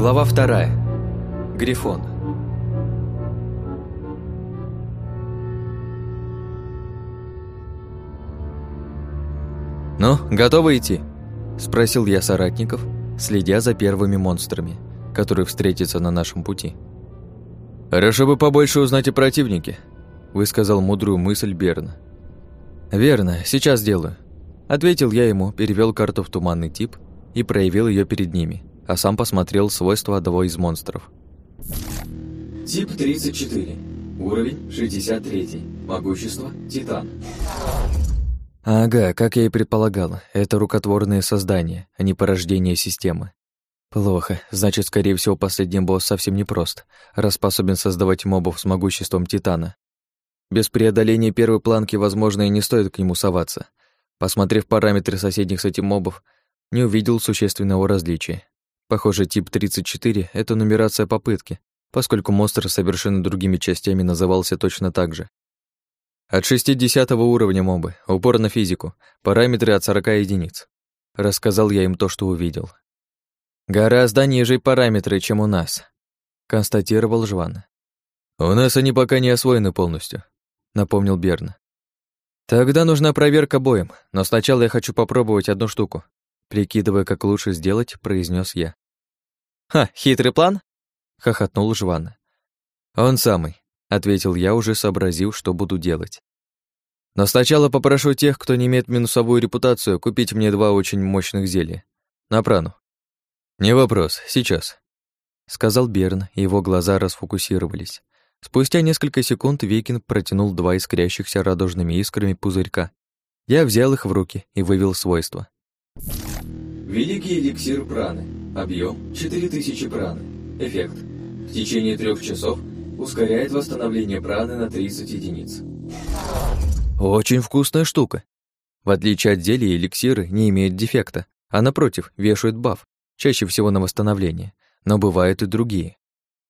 Глава вторая. Грифон. «Ну, готовы идти?» – спросил я соратников, следя за первыми монстрами, которые встретятся на нашем пути. «Хорошо бы побольше узнать о противнике», – высказал мудрую мысль Берна. «Верно, сейчас сделаю», – ответил я ему, перевел карту в туманный тип и проявил ее перед ними, а сам посмотрел свойства одного из монстров. Тип 34. Уровень 63. Могущество Титан. Ага, как я и предполагал, это рукотворные создания, а не порождение системы. Плохо, значит, скорее всего, последний босс совсем непрост, раз способен создавать мобов с могуществом Титана. Без преодоления первой планки, возможно, и не стоит к нему соваться. Посмотрев параметры соседних с этим мобов, не увидел существенного различия. Похоже, тип 34 — это нумерация попытки, поскольку монстр совершенно другими частями назывался точно так же. От 60 уровня мобы, упор на физику, параметры от 40 единиц. Рассказал я им то, что увидел. Гораздо ниже параметры, чем у нас, констатировал Жван. У нас они пока не освоены полностью, напомнил Берн. Тогда нужна проверка боем, но сначала я хочу попробовать одну штуку. Прикидывая, как лучше сделать, произнес я. «Ха, хитрый план?» — хохотнул Жван. «Он самый ответил я, уже сообразив, что буду делать. Но сначала попрошу тех, кто не имеет минусовую репутацию, купить мне два очень мощных зелья. На прану. Не вопрос, сейчас, сказал Берн, и его глаза расфокусировались. Спустя несколько секунд Викинг протянул два искрящихся радужными искрами пузырька. Я взял их в руки и вывел свойства. Великий эликсир праны. Объем 4000 праны. Эффект. В течение трех часов Ускоряет восстановление праны на 30 единиц. Очень вкусная штука. В отличие от зелий, эликсиры не имеют дефекта, а напротив, вешают баф, чаще всего на восстановление, но бывают и другие.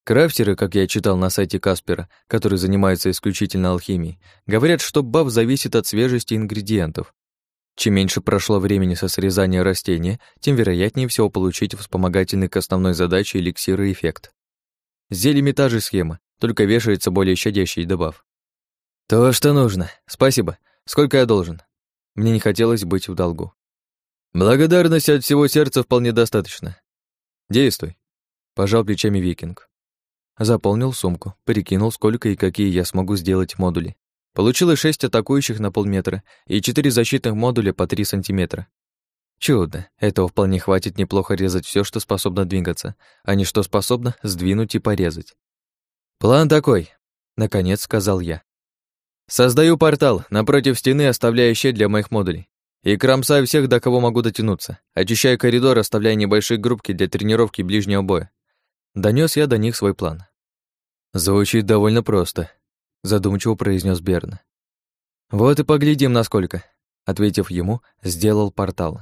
Крафтеры, как я читал на сайте Каспера, который занимается исключительно алхимией, говорят, что баф зависит от свежести ингредиентов. Чем меньше прошло времени со срезания растения, тем вероятнее всего получить вспомогательный к основной задаче эликсира эффект. С зельями та же схема, только вешается более щадящий добав. «То, что нужно. Спасибо. Сколько я должен?» Мне не хотелось быть в долгу. «Благодарности от всего сердца вполне достаточно. Действуй», — пожал плечами викинг. Заполнил сумку, перекинул, сколько и какие я смогу сделать модули. Получилось шесть атакующих на полметра и четыре защитных модуля по три сантиметра. Чудо. Этого вполне хватит неплохо резать все, что способно двигаться, а не что способно сдвинуть и порезать. «План такой», — наконец сказал я. «Создаю портал, напротив стены оставляя щель для моих модулей. И кромсаю всех, до кого могу дотянуться. Очищаю коридор, оставляя небольшие группки для тренировки ближнего боя. Донес я до них свой план. Звучит довольно просто, задумчиво произнес Берн. Вот и поглядим, насколько, ответив ему, сделал портал.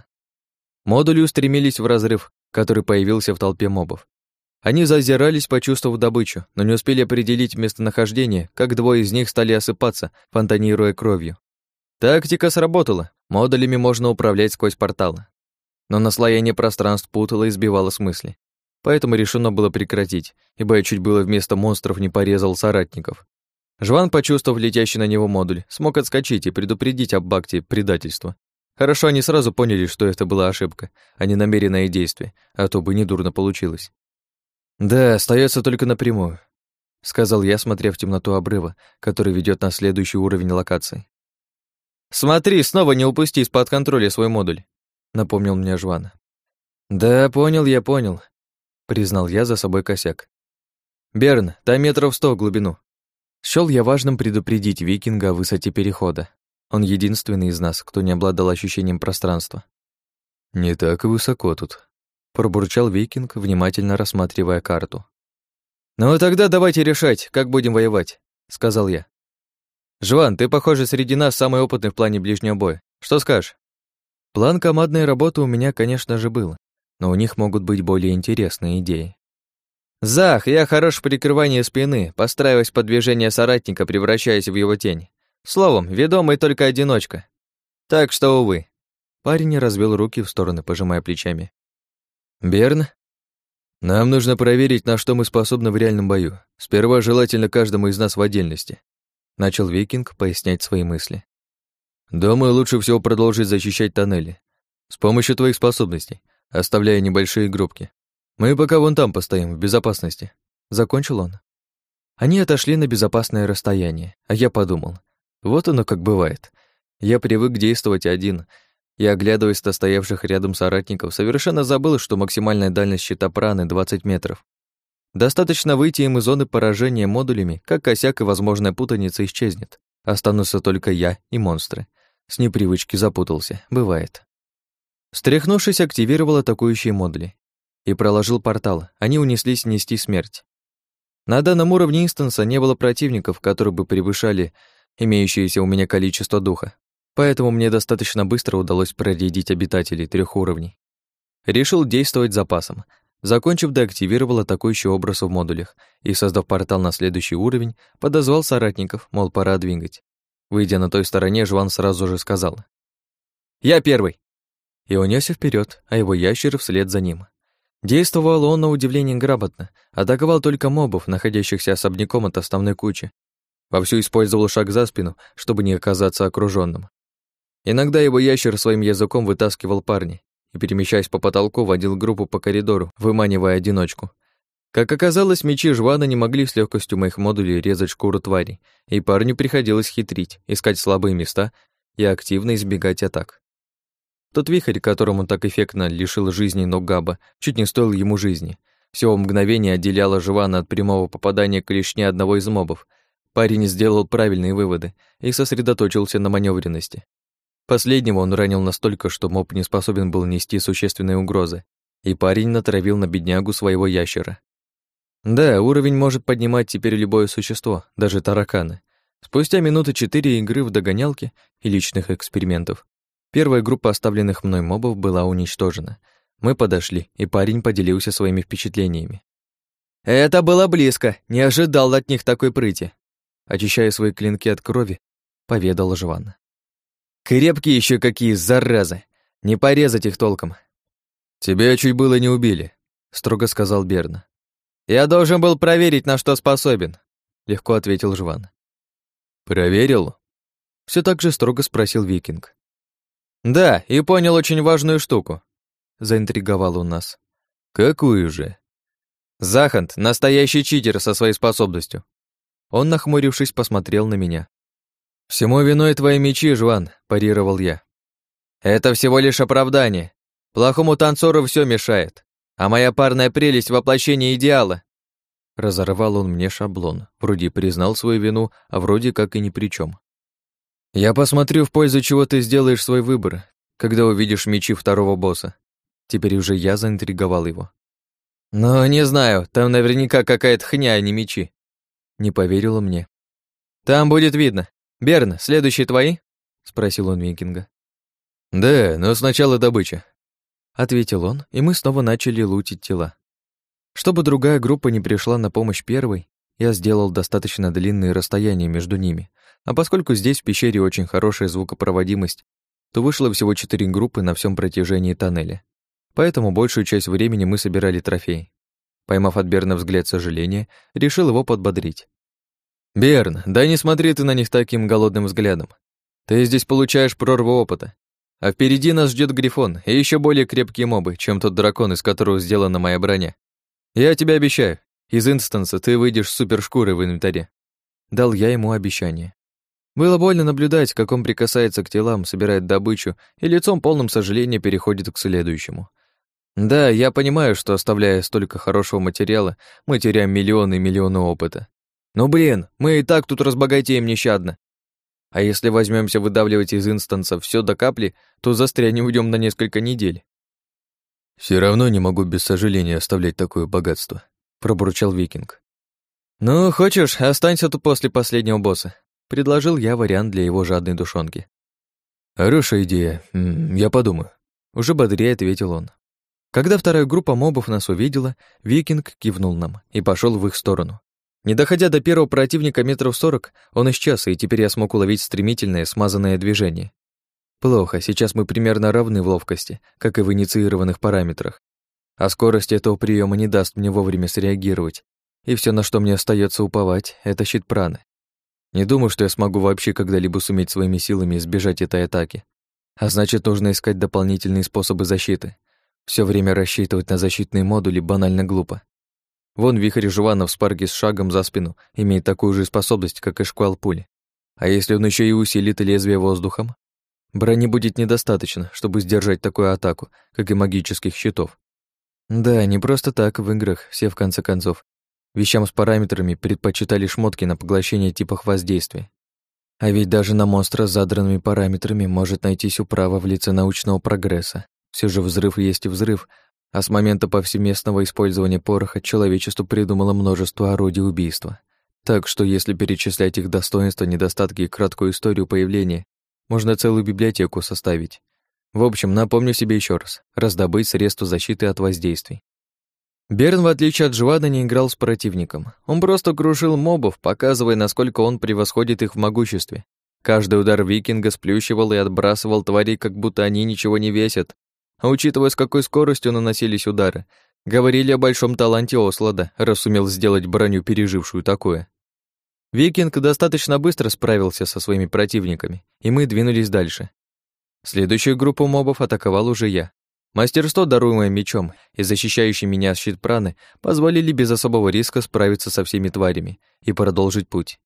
Модули устремились в разрыв, который появился в толпе мобов. Они зазирались, почувствовав добычу, но не успели определить местонахождение, как двое из них стали осыпаться, фонтанируя кровью. Тактика сработала, модулями можно управлять сквозь порталы. Но наслоение пространств путало и сбивало с мысли. Поэтому решено было прекратить, ибо я чуть было вместо монстров не порезал соратников. Жван, почувствовав летящий на него модуль, смог отскочить и предупредить об акте предательства. Хорошо они сразу поняли, что это была ошибка, а не намеренное действие, а то бы недурно получилось. «Да, остается только напрямую», — сказал я, смотря в темноту обрыва, который ведет на следующий уровень локации. «Смотри, снова не упусти из-под контроля свой модуль», — напомнил мне Жван. «Да, понял я, понял», — признал я за собой косяк. «Берн, там метров сто в глубину». Счёл я важным предупредить викинга о высоте перехода. Он единственный из нас, кто не обладал ощущением пространства. «Не так высоко тут», пробурчал викинг, внимательно рассматривая карту. «Ну тогда давайте решать, как будем воевать», — сказал я. «Жван, ты, похоже, среди нас самый опытный в плане ближнего боя. Что скажешь?» План командной работы у меня, конечно же, был, но у них могут быть более интересные идеи. «Зах, я хорош в прикрывании спины, постраиваясь под движение соратника, превращаясь в его тень. Словом, ведомый только одиночка. Так что, увы». Парень развел руки в стороны, пожимая плечами. Берн? Нам нужно проверить, на что мы способны в реальном бою. Сперва желательно каждому из нас в отдельности. Начал Викинг пояснять свои мысли. Думаю, лучше всего продолжить защищать тоннели. С помощью твоих способностей, оставляя небольшие группки. Мы пока вон там постоим, в безопасности. Закончил он. Они отошли на безопасное расстояние, а я подумал. Вот оно как бывает. Я привык действовать один, и, оглядываясь на стоявших рядом соратников, совершенно забыл, что максимальная дальность щита праны — 20 метров. Достаточно выйти им из зоны поражения модулями, как косяк и возможная путаница исчезнет. Останутся только я и монстры. С непривычки запутался, бывает. Стряхнувшись, активировал атакующие модули и проложил портал. Они унеслись нести смерть. На данном уровне инстанса не было противников, которые бы превышали имеющееся у меня количество духа поэтому мне достаточно быстро удалось проредить обитателей трех уровней. Решил действовать запасом. Закончив, деактивировал атакующий образ в модулях и, создав портал на следующий уровень, подозвал соратников, мол, пора двигать. Выйдя на той стороне, Жван сразу же сказал. «Я первый!» И унесся вперед, а его ящер вслед за ним. Действовал он на удивление грамотно, атаковал только мобов, находящихся особняком от основной кучи. Вовсю использовал шаг за спину, чтобы не оказаться окружённым. Иногда его ящер своим языком вытаскивал парни и, перемещаясь по потолку, водил группу по коридору, выманивая одиночку. Как оказалось, мечи жвана не могли с легкостью моих модулей резать шкуру тварей, и парню приходилось хитрить, искать слабые места и активно избегать атак. Тот вихрь, которому так эффектно лишил жизни Ногаба, чуть не стоил ему жизни. Всего мгновение отделяло Жвана от прямого попадания клешни одного из мобов. Парень сделал правильные выводы и сосредоточился на маневренности. Последнего он ранил настолько, что моб не способен был нести существенные угрозы, и парень натравил на беднягу своего ящера. Да, уровень может поднимать теперь любое существо, даже тараканы. Спустя минуты четыре игры в догонялки и личных экспериментов, первая группа оставленных мной мобов была уничтожена. Мы подошли, и парень поделился своими впечатлениями. «Это было близко, не ожидал от них такой прыти», очищая свои клинки от крови, поведал Жван. Крепкие еще какие, заразы! Не порезать их толком. Тебя чуть было не убили, строго сказал Берна. Я должен был проверить, на что способен, легко ответил Жван. Проверил? Все так же строго спросил Викинг. Да, и понял очень важную штуку, заинтриговал он нас. Какую же? Захант — настоящий читер со своей способностью. Он, нахмурившись, посмотрел на меня. «Всему виной твои мечи, Жван», — парировал я. «Это всего лишь оправдание. Плохому танцору все мешает, а моя парная прелесть — воплощение идеала». Разорвал он мне шаблон, вроде признал свою вину, а вроде как и ни при чем. «Я посмотрю, в пользу чего ты сделаешь свой выбор, когда увидишь мечи второго босса». Теперь уже я заинтриговал его. «Но не знаю, там наверняка какая-то хня, а не мечи». Не поверила мне. «Там будет видно. «Берн, следующие твои?» — спросил он Викинга. «Да, но сначала добыча», — ответил он, и мы снова начали лутить тела. Чтобы другая группа не пришла на помощь первой, я сделал достаточно длинные расстояния между ними, а поскольку здесь в пещере очень хорошая звукопроводимость, то вышло всего четыре группы на всем протяжении тоннеля. Поэтому большую часть времени мы собирали трофей. Поймав от Берна взгляд сожаления, решил его подбодрить. «Берн, да не смотри ты на них таким голодным взглядом. Ты здесь получаешь прорву опыта. А впереди нас ждет Грифон и еще более крепкие мобы, чем тот дракон, из которого сделана моя броня. Я тебе обещаю, из инстанса ты выйдешь с супершкурой в инвентаре». Дал я ему обещание. Было больно наблюдать, как он прикасается к телам, собирает добычу и лицом полным сожаления переходит к следующему. Да, я понимаю, что оставляя столько хорошего материала, мы теряем миллионы и миллионы опыта. Ну блин, мы и так тут разбогатеем нещадно. А если возьмемся выдавливать из инстанса все до капли, то застрянем уйдем на несколько недель. Все равно не могу без сожаления оставлять такое богатство, пробурчал Викинг. Ну, хочешь, останься тут после последнего босса, предложил я вариант для его жадной душонки. Хорошая идея, я подумаю. Уже бодрее ответил он. Когда вторая группа мобов нас увидела, Викинг кивнул нам и пошел в их сторону. Не доходя до первого противника метров сорок, он исчез, и теперь я смог уловить стремительное, смазанное движение. Плохо, сейчас мы примерно равны в ловкости, как и в инициированных параметрах. А скорость этого приема не даст мне вовремя среагировать. И все, на что мне остается уповать, это щит праны. Не думаю, что я смогу вообще когда-либо суметь своими силами избежать этой атаки. А значит, нужно искать дополнительные способы защиты. Все время рассчитывать на защитные модули банально глупо. Вон вихрь Жувана в спарге с шагом за спину имеет такую же способность, как и шквал пули. А если он еще и усилит лезвие воздухом? Брони будет недостаточно, чтобы сдержать такую атаку, как и магических щитов. Да, не просто так в играх все, в конце концов, вещам с параметрами предпочитали шмотки на поглощение типах воздействия. А ведь даже на монстра с задранными параметрами может найтись управа в лице научного прогресса. Все же взрыв есть и взрыв, а с момента повсеместного использования пороха человечество придумало множество орудий убийства. Так что если перечислять их достоинства, недостатки и краткую историю появления, можно целую библиотеку составить. В общем, напомню себе еще раз, раздобыть средства защиты от воздействий. Берн, в отличие от Жвада, не играл с противником. Он просто крушил мобов, показывая, насколько он превосходит их в могуществе. Каждый удар викинга сплющивал и отбрасывал тварей, как будто они ничего не весят, а учитывая, с какой скоростью наносились удары, говорили о большом таланте Ослада, раз сумел сделать броню, пережившую такое. Викинг достаточно быстро справился со своими противниками, и мы двинулись дальше. Следующую группу мобов атаковал уже я. Мастерство, даруемое мечом и защищающий меня щит праны, позволили без особого риска справиться со всеми тварями и продолжить путь.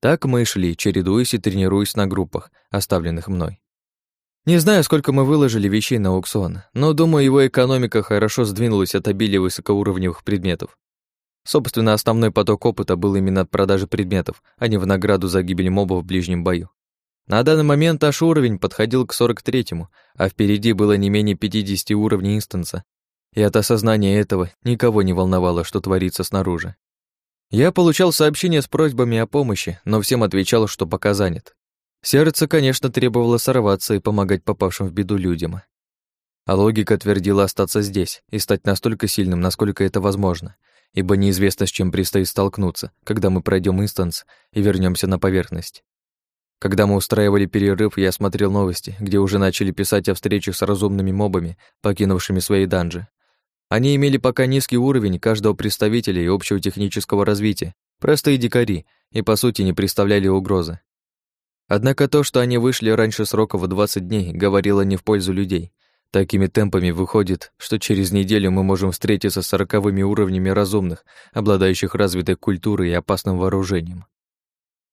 Так мы шли, чередуясь и тренируясь на группах, оставленных мной. Не знаю, сколько мы выложили вещей на аукцион, но думаю, его экономика хорошо сдвинулась от обилия высокоуровневых предметов. Собственно, основной поток опыта был именно от продажи предметов, а не в награду за гибель мобов в ближнем бою. На данный момент аж уровень подходил к 43-му, а впереди было не менее 50 уровней инстанса, и от осознания этого никого не волновало, что творится снаружи. Я получал сообщения с просьбами о помощи, но всем отвечал, что пока занят. Сердце, конечно, требовало сорваться и помогать попавшим в беду людям. А логика твердила остаться здесь и стать настолько сильным, насколько это возможно, ибо неизвестно, с чем предстоит столкнуться, когда мы пройдем инстанс и вернемся на поверхность. Когда мы устраивали перерыв, я смотрел новости, где уже начали писать о встречах с разумными мобами, покинувшими свои данжи. Они имели пока низкий уровень каждого представителя и общего технического развития, простые дикари, и по сути не представляли угрозы. Однако то, что они вышли раньше срока в 20 дней, говорило не в пользу людей. Такими темпами выходит, что через неделю мы можем встретиться с сороковыми уровнями разумных, обладающих развитой культурой и опасным вооружением.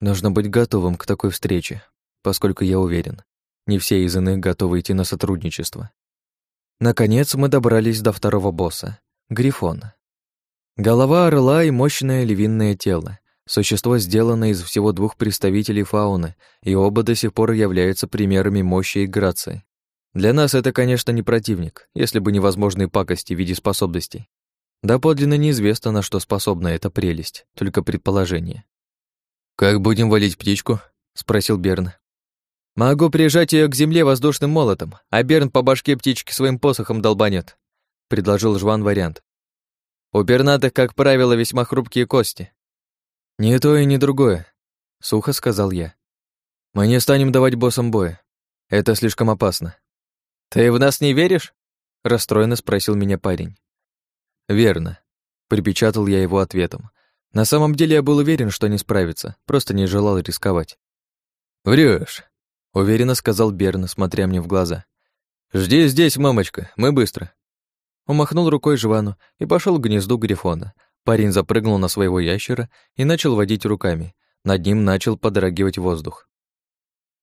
Нужно быть готовым к такой встрече, поскольку я уверен, не все из иных готовы идти на сотрудничество. Наконец мы добрались до второго босса — Грифона. Голова орла и мощное львиное тело. Существо сделано из всего двух представителей фауны, и оба до сих пор являются примерами мощи и грации. Для нас это, конечно, не противник, если бы невозможные пакости в виде способностей. Да подлинно неизвестно, на что способна эта прелесть, только предположение. «Как будем валить птичку?» — спросил Берн. «Могу прижать ее к земле воздушным молотом, а Берн по башке птички своим посохом долбанет», — предложил Жван вариант. «У пернатых, как правило, весьма хрупкие кости, «Не то и не другое», — сухо сказал я. «Мы не станем давать боссам боя. Это слишком опасно». «Ты в нас не веришь?» — расстроенно спросил меня парень. «Верно», — припечатал я его ответом. На самом деле я был уверен, что не справится, просто не желал рисковать. «Врёшь», — уверенно сказал Берн, смотря мне в глаза. «Жди здесь, мамочка, мы быстро». Он махнул рукой Жвану и пошел к гнезду Грифона, Парень запрыгнул на своего ящера и начал водить руками. Над ним начал подрагивать воздух.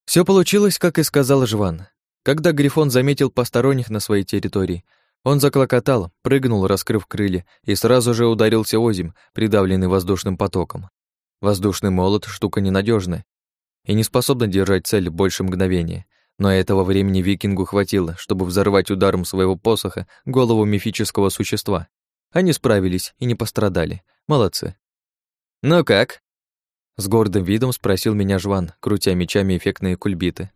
Все получилось, как и сказал Жван. Когда Грифон заметил посторонних на своей территории, он заклокотал, прыгнул, раскрыв крылья, и сразу же ударился озим, придавленный воздушным потоком. Воздушный молот — штука ненадежная и не способна держать цель больше мгновения. Но этого времени викингу хватило, чтобы взорвать ударом своего посоха голову мифического существа, они справились и не пострадали. Молодцы. «Ну как?» С гордым видом спросил меня Жван, крутя мечами эффектные кульбиты.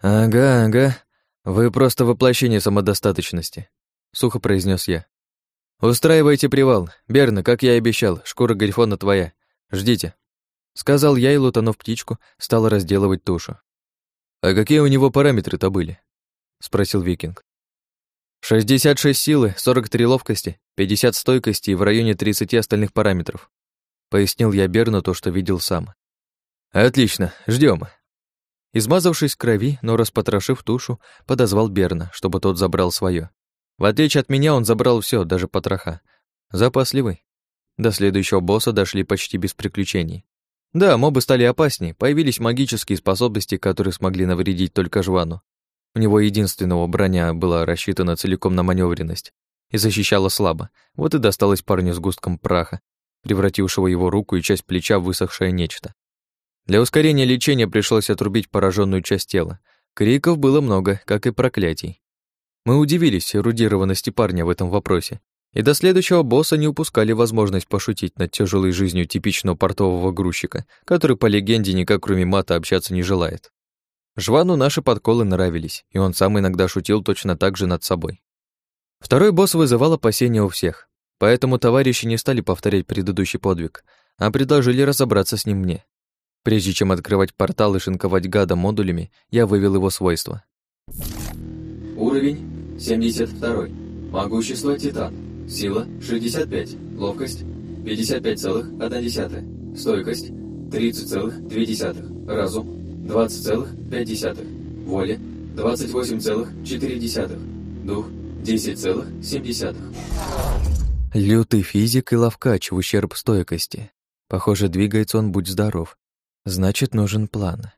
«Ага, ага. Вы просто воплощение самодостаточности», — сухо произнес я. «Устраивайте привал. Берна, как я и обещал, шкура грифона твоя. Ждите», — сказал я и, лутанув птичку, стал разделывать тушу. «А какие у него параметры-то были?» — спросил викинг. 66 силы, 43 ловкости, 50 стойкости и в районе 30 остальных параметров. Пояснил я Берну то, что видел сам. Отлично, ждем. Измазавшись в крови, но распотрошив тушу, подозвал Берна, чтобы тот забрал свое. В отличие от меня, он забрал все, даже потроха. Запасливый. До следующего босса дошли почти без приключений. Да, мобы стали опаснее, появились магические способности, которые смогли навредить только Жвану. У него единственного броня была рассчитана целиком на маневренность и защищала слабо, вот и досталось парню с густком праха, превратившего его руку и часть плеча в высохшее нечто. Для ускорения лечения пришлось отрубить пораженную часть тела. Криков было много, как и проклятий. Мы удивились эрудированности парня в этом вопросе, и до следующего босса не упускали возможность пошутить над тяжелой жизнью типичного портового грузчика, который, по легенде, никак кроме мата общаться не желает. Жвану наши подколы нравились, и он сам иногда шутил точно так же над собой. Второй босс вызывал опасения у всех, поэтому товарищи не стали повторять предыдущий подвиг, а предложили разобраться с ним мне. Прежде чем открывать портал и шинковать гада модулями, я вывел его свойства. Уровень 72. Могущество Титан. Сила 65. Ловкость 55,1. Стойкость 30,2. Разум 20,5. Воля 28,4. Дух 10,7. Лютый физик и ловкач в ущерб стойкости. Похоже, двигается он, будь здоров. Значит, нужен план.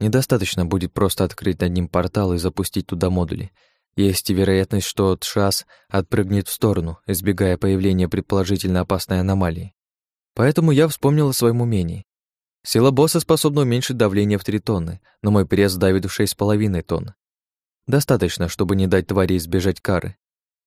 Недостаточно будет просто открыть над ним портал и запустить туда модули. Есть вероятность, что Тшас отпрыгнет в сторону, избегая появления предположительно опасной аномалии. Поэтому я вспомнил о своем умении. Сила босса способна уменьшить давление в 3 тонны, но мой пресс давит в 6,5 тонн. Достаточно, чтобы не дать твари избежать кары.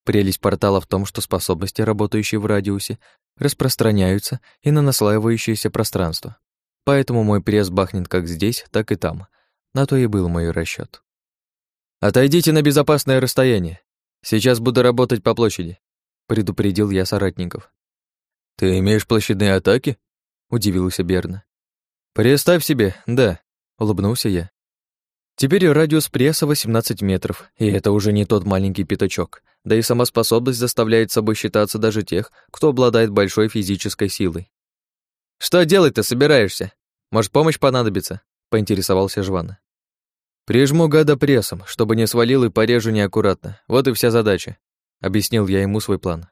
Прелесть портала в том, что способности, работающие в радиусе, распространяются и на наслаивающееся пространство. Поэтому мой пресс бахнет как здесь, так и там. На то и был мой расчет. «Отойдите на безопасное расстояние. Сейчас буду работать по площади», — предупредил я соратников. «Ты имеешь площадные атаки?» — удивился Берна. «Представь себе, да», — улыбнулся я. Теперь радиус пресса 18 метров, и это уже не тот маленький пятачок, да и сама способность заставляет собой считаться даже тех, кто обладает большой физической силой. «Что делать-то собираешься? Может, помощь понадобится?» — поинтересовался Жван. «Прижму гада прессом, чтобы не свалил и порежу неаккуратно. Вот и вся задача», — объяснил я ему свой план.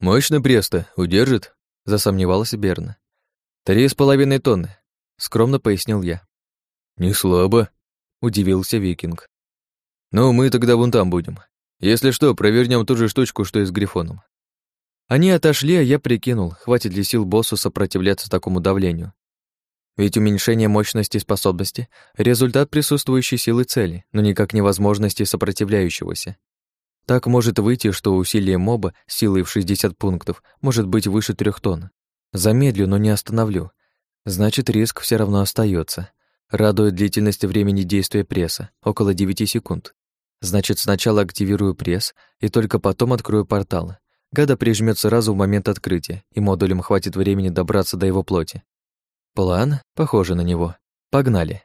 «Мощно пресс-то, удержит?» — засомневался Берна. «Три с половиной тонны», — скромно пояснил я. «Не слабо», — удивился Викинг. «Ну, мы тогда вон там будем. Если что, провернем ту же штучку, что и с Грифоном. Они отошли, а я прикинул, хватит ли сил боссу сопротивляться такому давлению. Ведь уменьшение мощности способности — результат присутствующей силы цели, но никак не возможности сопротивляющегося. Так может выйти, что усилие моба силой в 60 пунктов может быть выше трех тонн. Замедлю, но не остановлю. Значит, риск все равно остается. Радует длительность времени действия пресса, около 9 секунд. Значит, сначала активирую пресс и только потом открою портал. Гада прижмет сразу в момент открытия, и модулям хватит времени добраться до его плоти. План похоже на него. Погнали.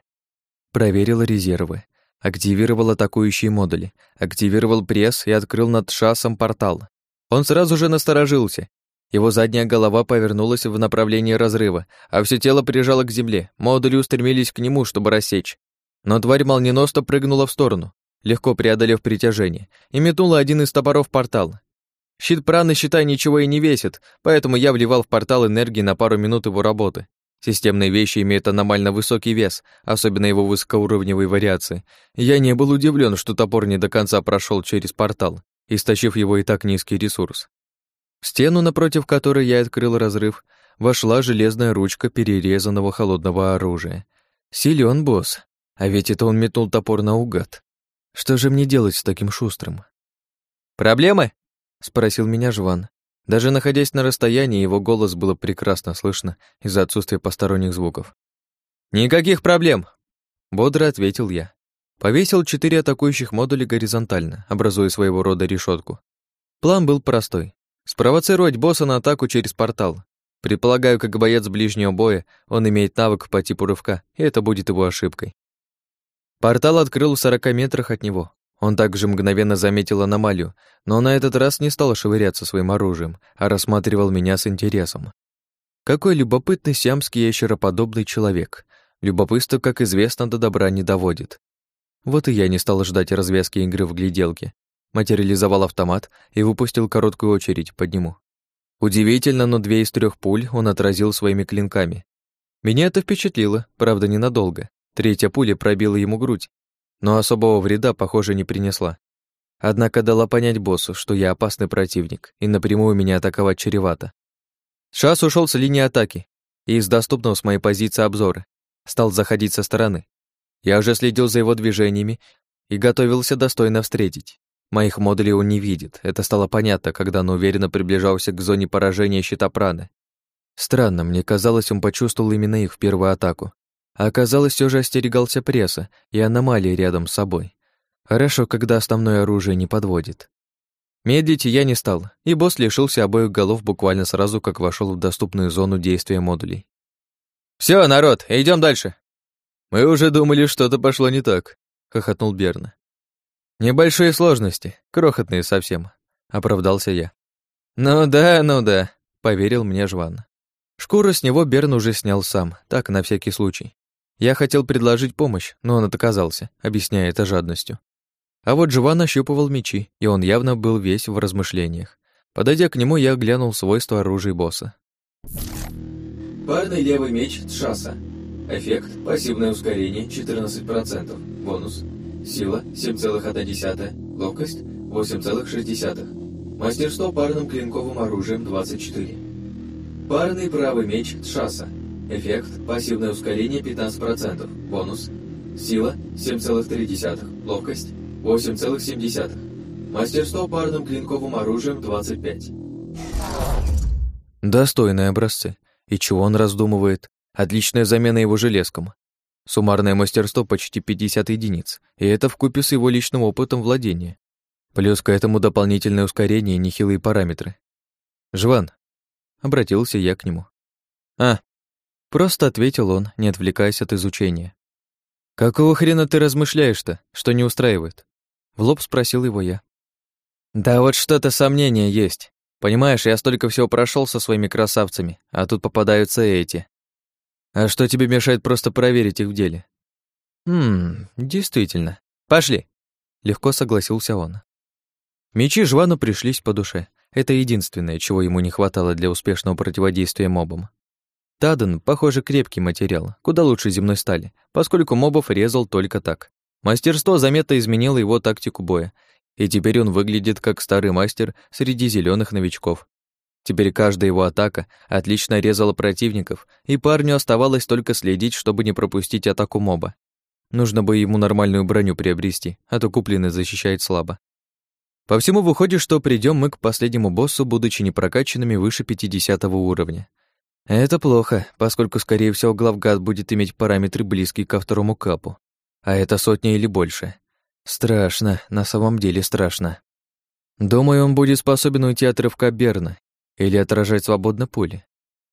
Проверил резервы. Активировал атакующие модули. Активировал пресс и открыл над шассом портал. Он сразу же насторожился. Его задняя голова повернулась в направлении разрыва, а все тело прижало к земле. Модули устремились к нему, чтобы рассечь. Но тварь молниеносно прыгнула в сторону, легко преодолев притяжение, и метнула один из топоров портал. Щит праны, считай, ничего и не весит, поэтому я вливал в портал энергии на пару минут его работы. Системные вещи имеют аномально высокий вес, особенно его высокоуровневой вариации. Я не был удивлен, что топор не до конца прошел через портал, истощив его и так низкий ресурс. В стену, напротив которой я открыл разрыв, вошла железная ручка перерезанного холодного оружия. Силен босс, а ведь это он метнул топор наугад. Что же мне делать с таким шустрым? «Проблемы?» спросил меня Жван. Даже находясь на расстоянии, его голос было прекрасно слышно из-за отсутствия посторонних звуков. «Никаких проблем!» — бодро ответил я. Повесил четыре атакующих модуля горизонтально, образуя своего рода решетку. План был простой. Спровоцировать босса на атаку через портал. Предполагаю, как боец ближнего боя, он имеет навык по типу рывка, и это будет его ошибкой. Портал открыл в 40 метрах от него. Он также мгновенно заметил аномалию, но на этот раз не стал швыряться своим оружием, а рассматривал меня с интересом. Какой любопытный сиамский ящероподобный человек. Любопытство, как известно, до добра не доводит. Вот и я не стал ждать развязки игры в гляделке. Материализовал автомат и выпустил короткую очередь под нему. Удивительно, но две из трех пуль он отразил своими клинками. Меня это впечатлило, правда, ненадолго. Третья пуля пробила ему грудь, но особого вреда, похоже, не принесла. Однако дала понять боссу, что я опасный противник, и напрямую меня атаковать чревато. Шас ушел с линии атаки и из доступного с моей позиции обзора стал заходить со стороны. Я уже следил за его движениями и готовился достойно встретить. Моих модулей он не видит, это стало понятно, когда он уверенно приближался к зоне поражения щита праны. Странно, мне казалось, он почувствовал именно их в первую атаку. А оказалось, все же остерегался пресса и аномалии рядом с собой. Хорошо, когда основное оружие не подводит. Медлить я не стал, и босс лишился обоих голов буквально сразу, как вошел в доступную зону действия модулей. Все, народ, идем дальше!» «Мы уже думали, что-то пошло не так», — хохотнул Берна. «Небольшие сложности, крохотные совсем», — оправдался я. «Ну да, ну да», — поверил мне Жван. Шкуру с него Берн уже снял сам, так, на всякий случай. Я хотел предложить помощь, но он отказался, объясняя это жадностью. А вот Жван ощупывал мечи, и он явно был весь в размышлениях. Подойдя к нему, я глянул свойства оружия босса. Парный левый меч Тшаса. Эффект – пассивное ускорение 14%. Бонус. Сила 7,1. Ловкость 8,6. Мастерство парным клинковым оружием 24. Парный правый меч Тшаса. Эффект – пассивное ускорение 15%. Бонус. Сила 7,3. Ловкость 8,7. Мастерство парным клинковым оружием 25. Достойные образцы. И чего он раздумывает? Отличная замена его железкам. Суммарное мастерство почти 50 единиц, и это вкупе с его личным опытом владения. Плюс к этому дополнительное ускорение и нехилые параметры. «Жван», — обратился я к нему. «А», — просто ответил он, не отвлекаясь от изучения. «Какого хрена ты размышляешь-то, что не устраивает?» В лоб спросил его я. «Да вот что-то сомнение есть. Понимаешь, я столько всего прошел со своими красавцами, а тут попадаются эти. А что тебе мешает просто проверить их в деле? Хм, действительно. Пошли. Легко согласился он. Мечи Жвану пришлись по душе. Это единственное, чего ему не хватало для успешного противодействия мобам. Тадан, похоже, крепкий материал, куда лучше земной стали, поскольку мобов резал только так. Мастерство заметно изменило его тактику боя, и теперь он выглядит как старый мастер среди зеленых новичков. Теперь каждая его атака отлично резала противников, и парню оставалось только следить, чтобы не пропустить атаку моба. Нужно бы ему нормальную броню приобрести, а то купленный защищает слабо. По всему выходит, что придем мы к последнему боссу, будучи непрокачанными выше 50 уровня. Это плохо, поскольку, скорее всего, главгад будет иметь параметры, близкие ко второму капу. А это сотня или больше. Страшно, на самом деле страшно. Думаю, он будет способен уйти от рывка Берна или отражать свободно пули.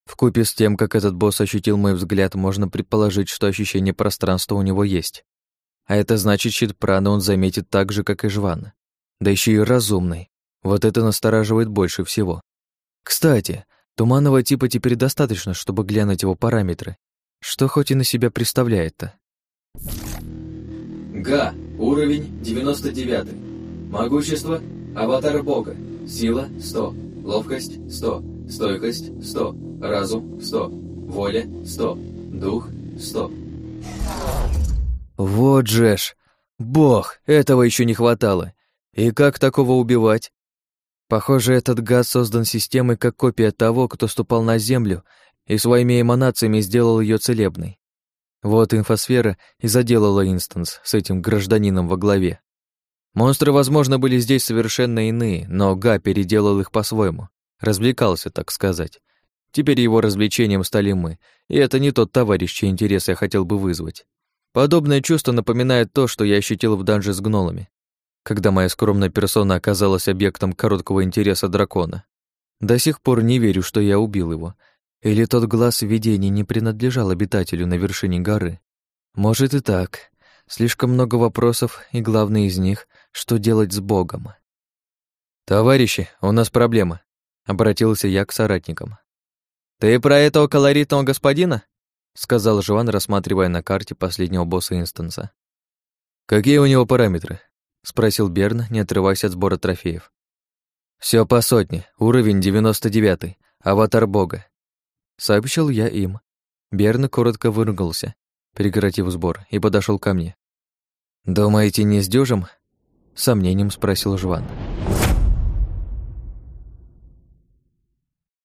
Вкупе с тем, как этот босс ощутил мой взгляд, можно предположить, что ощущение пространства у него есть. А это значит, щит праны он заметит так же, как и Жван. Да еще и разумный. Вот это настораживает больше всего. Кстати, туманного типа теперь достаточно, чтобы глянуть его параметры. Что хоть и на себя представляет-то? Га. Уровень 99. Могущество – аватар бога. Сила – 100. Ловкость – 100. Стойкость – 100. Разум – 100. Воля – 100. Дух – 100. Вот же ж! Бог, этого еще не хватало. И как такого убивать? Похоже, этот газ создан системой как копия того, кто ступал на Землю и своими эманациями сделал ее целебной. Вот инфосфера и заделала инстанс с этим гражданином во главе. Монстры, возможно, были здесь совершенно иные, но Га переделал их по-своему. Развлекался, так сказать. Теперь его развлечением стали мы, и это не тот товарищ, чей интерес я хотел бы вызвать. Подобное чувство напоминает то, что я ощутил в данже с гнолами, когда моя скромная персона оказалась объектом короткого интереса дракона. До сих пор не верю, что я убил его, или тот глаз видений не принадлежал обитателю на вершине горы? Может и так. Слишком много вопросов, и главный из них — что делать с Богом? «Товарищи, у нас проблема», — обратился я к соратникам. «Ты про этого колоритного господина?» — сказал Жуан, рассматривая на карте последнего босса инстанса. «Какие у него параметры?» — спросил Берн, не отрываясь от сбора трофеев. Все по сотне, уровень девяносто девятый, аватар бога», — сообщил я им. Берн коротко выругался, прекратив сбор, и подошел ко мне. «Думаете, не сдюжим?» — сомнением спросил Жван. «Жван».